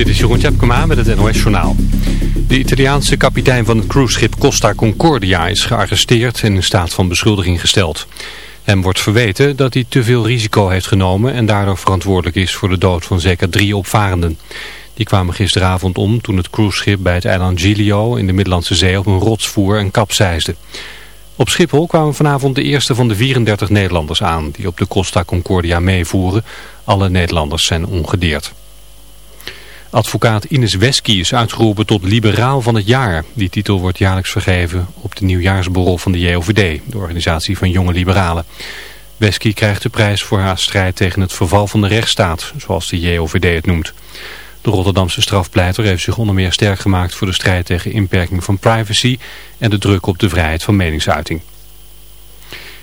Dit is Jeroen Tjepkema met het NOS Journaal. De Italiaanse kapitein van het cruiseschip Costa Concordia is gearresteerd en in staat van beschuldiging gesteld. Hem wordt verweten dat hij te veel risico heeft genomen en daardoor verantwoordelijk is voor de dood van zeker drie opvarenden. Die kwamen gisteravond om toen het cruiseschip bij het eiland Giglio in de Middellandse Zee op een rots voer en kapseisde. Op Schiphol kwamen vanavond de eerste van de 34 Nederlanders aan die op de Costa Concordia meevoeren. Alle Nederlanders zijn ongedeerd. Advocaat Ines Wesky is uitgeroepen tot liberaal van het jaar. Die titel wordt jaarlijks vergeven op de nieuwjaarsborrel van de JOVD, de organisatie van jonge liberalen. Wesky krijgt de prijs voor haar strijd tegen het verval van de rechtsstaat, zoals de JOVD het noemt. De Rotterdamse strafpleiter heeft zich onder meer sterk gemaakt voor de strijd tegen inperking van privacy en de druk op de vrijheid van meningsuiting.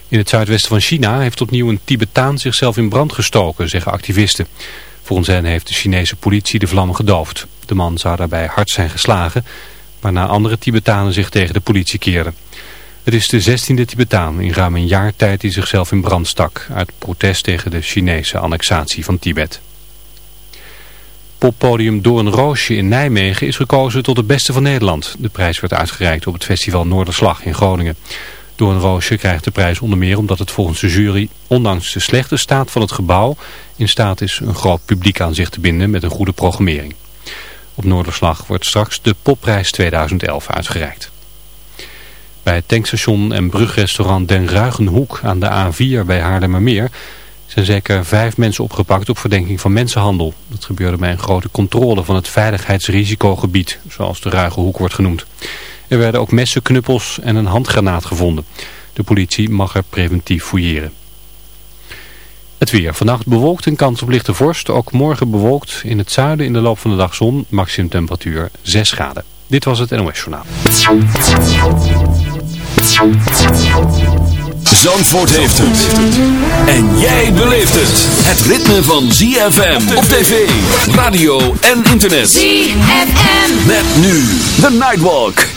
In het zuidwesten van China heeft opnieuw een Tibetaan zichzelf in brand gestoken, zeggen activisten. Volgens hen heeft de Chinese politie de vlammen gedoofd. De man zou daarbij hard zijn geslagen, waarna andere Tibetanen zich tegen de politie keerden. Het is de 16e Tibetaan in ruim een jaar tijd die zichzelf in brand stak, uit protest tegen de Chinese annexatie van Tibet. Poppodium Door een Roosje in Nijmegen is gekozen tot het beste van Nederland. De prijs werd uitgereikt op het festival Noorderslag in Groningen. Door een Roosje krijgt de prijs onder meer omdat het volgens de jury, ondanks de slechte staat van het gebouw, in staat is een groot publiek aan zich te binden met een goede programmering. Op Noorderslag wordt straks de Popprijs 2011 uitgereikt. Bij het tankstation en brugrestaurant Den Ruigenhoek aan de A4 bij Haarlemmermeer zijn zeker vijf mensen opgepakt op verdenking van mensenhandel. Dat gebeurde bij een grote controle van het veiligheidsrisicogebied, zoals de Ruigenhoek wordt genoemd. Er werden ook messen, knuppels en een handgranaat gevonden. De politie mag er preventief fouilleren. Het weer. Vannacht bewolkt en kans op lichte vorst. Ook morgen bewolkt. In het zuiden in de loop van de dag zon. Maximum temperatuur 6 graden. Dit was het NOS Journaal. Zandvoort heeft het. En jij beleeft het. Het ritme van ZFM op tv, radio en internet. ZFM. Met nu The Nightwalk.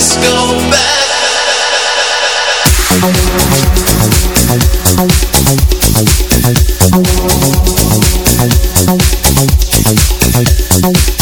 Let's go back.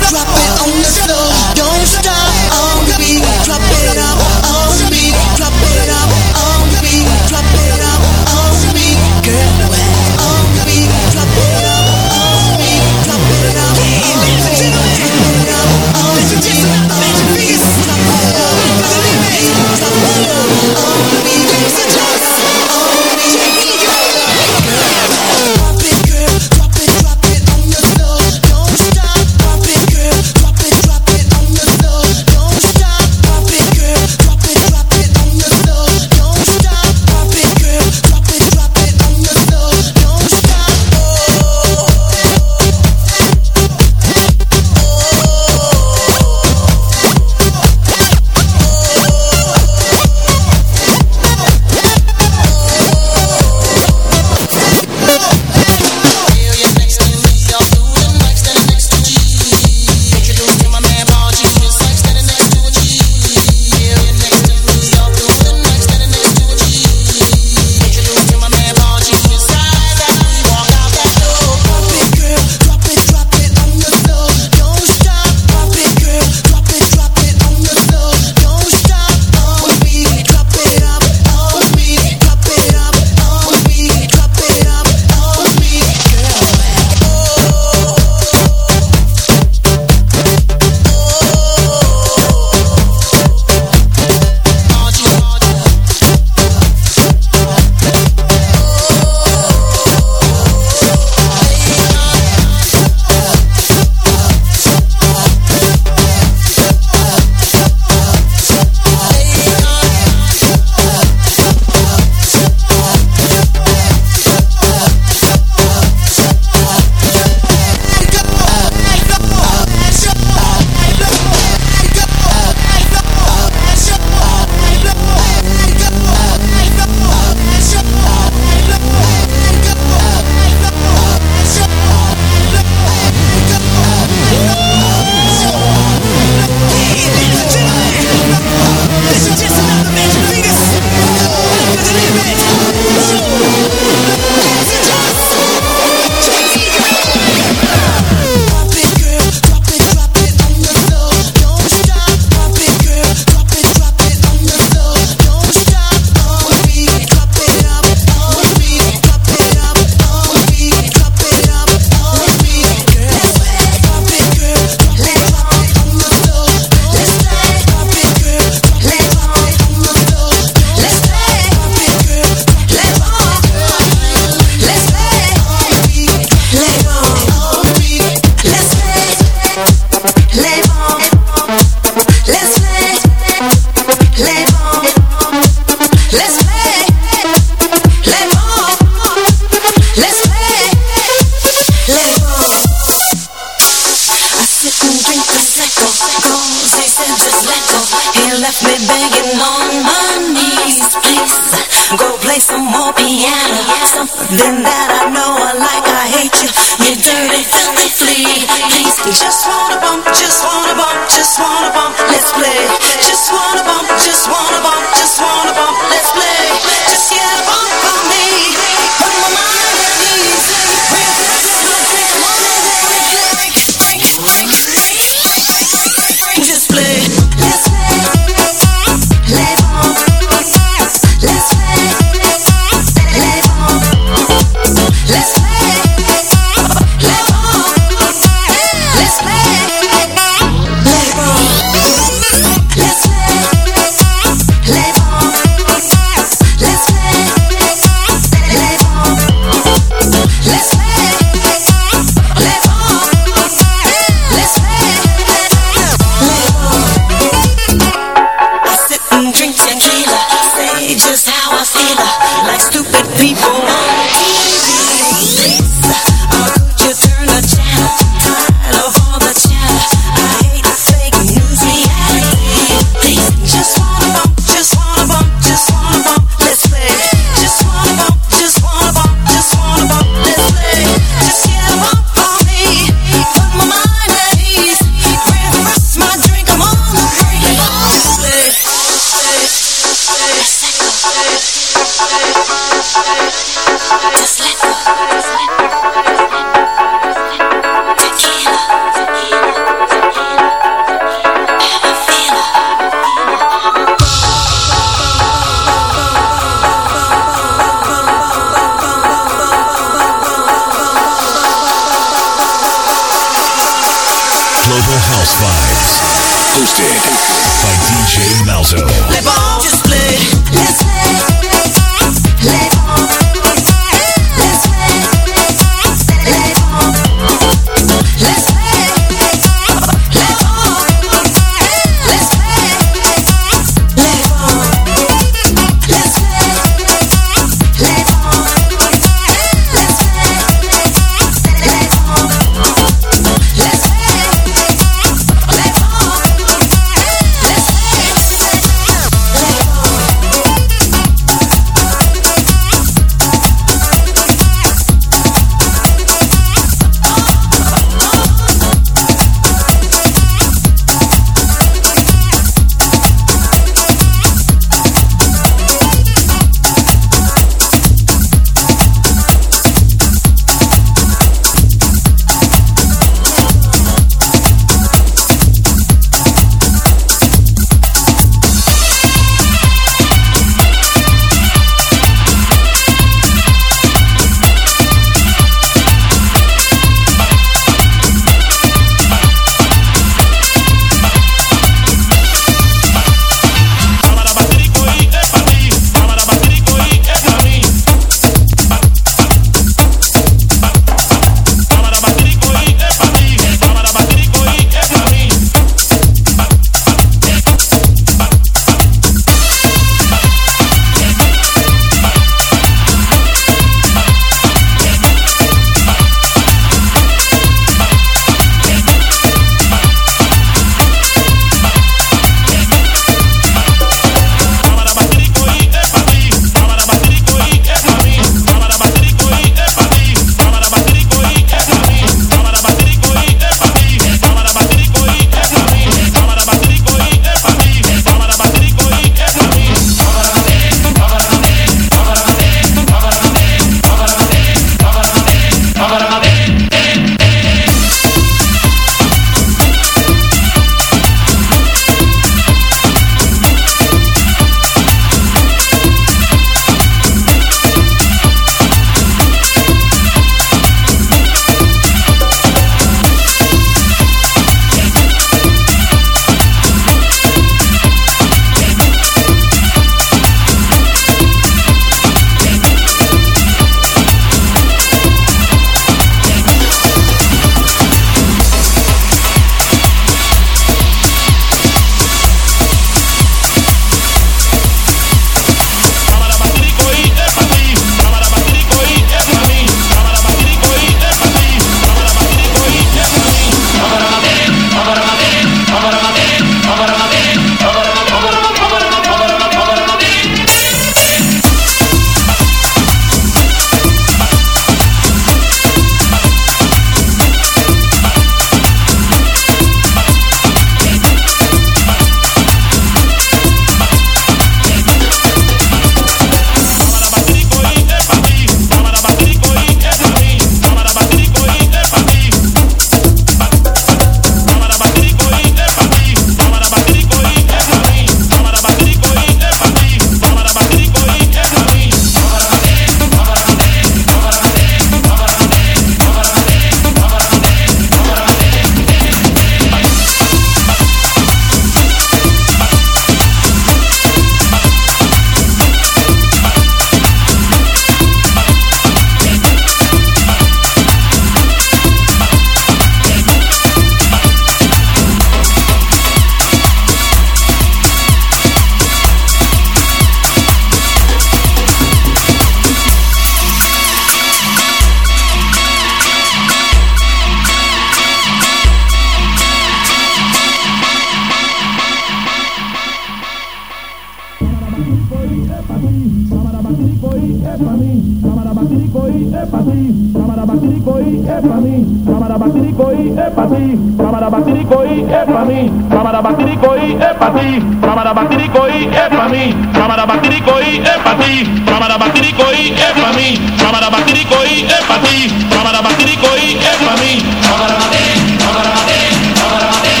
Camarabaciricoí es pa' ti, Camarabaciricoí es pa' mí, Camarabaciricoí es pa' ti, Camarabaciricoí es pa' mí, Camarabaciricoí es pa' ti, Camarabaciricoí es pa' mí, Camarabaciricoí es pa' ti, Camarabaciricoí es pa' mí, Camarabaciricoí es pa' ti, Camarabaciricoí es pa' mí, Camarabaciricoí, Camarabaciricoí,